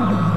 Lord.